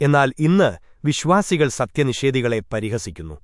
എന്നാൽ ഇന്ന് വിശ്വാസികൾ സത്യനിഷേധികളെ പരിഹസിക്കുന്നു.